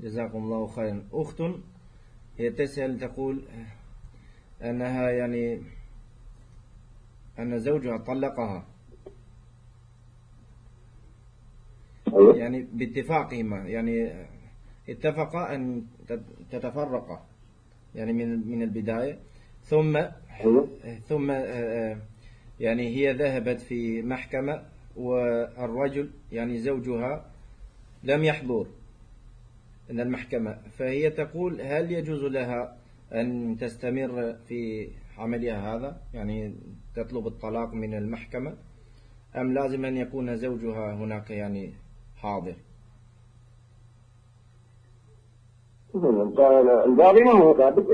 جزاكم الله خيرا أخت هي تسأل تقول أنها يعني أن زوجها طلقها أيوة. يعني باتفاقهما يعني اتفقا أن تتفرقا يعني من من البداية ثم أيوة. ثم يعني هي ذهبت في محكمة والرجل يعني زوجها لم يحضر إلى المحكمة فهي تقول هل يجوز لها أن تستمر في عملها هذا؟ يعني تطلب الطلاق من المحكمة أم لازم أن يكون زوجها هناك يعني حاضر؟ القاضي ما هو ثابت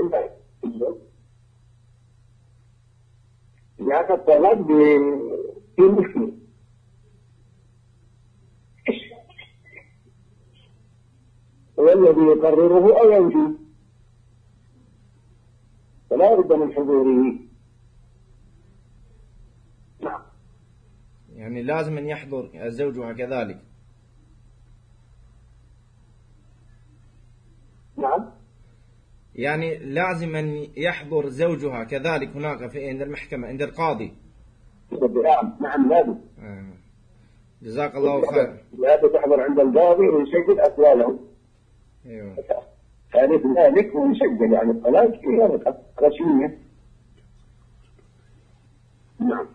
جاءت الطلاق في مشكلة والذي يقرره أو ينفي فلا بد من حضوره. نعم. يعني لازم أن يحضر زوجها كذلك. نعم. يعني لازم أن يحضر زوجها كذلك هناك في عند المحكمة عند القاضي. نعم. نعم لازم آه. جزاك الله خير. لازم تحضر عند القاضي ويسجل أقواله أيوه. ثالث ذلك ويسجل يعني الطلاق هي رسمية نعم.